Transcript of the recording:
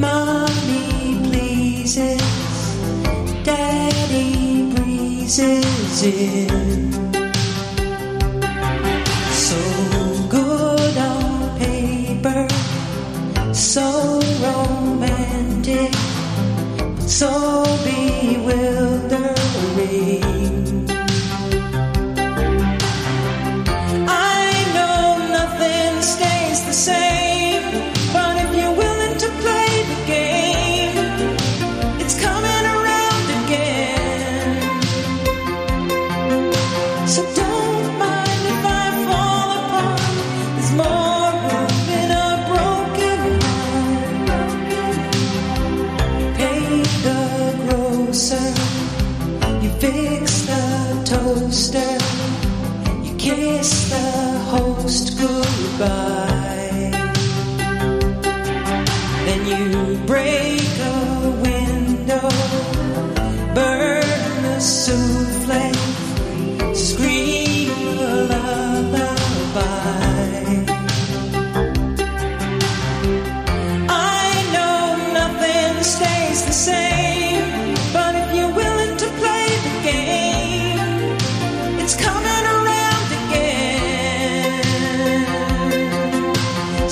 Mommy pleases, Daddy breezes in. So good on paper, so romantic, so fix the toaster, you kiss the host goodbye.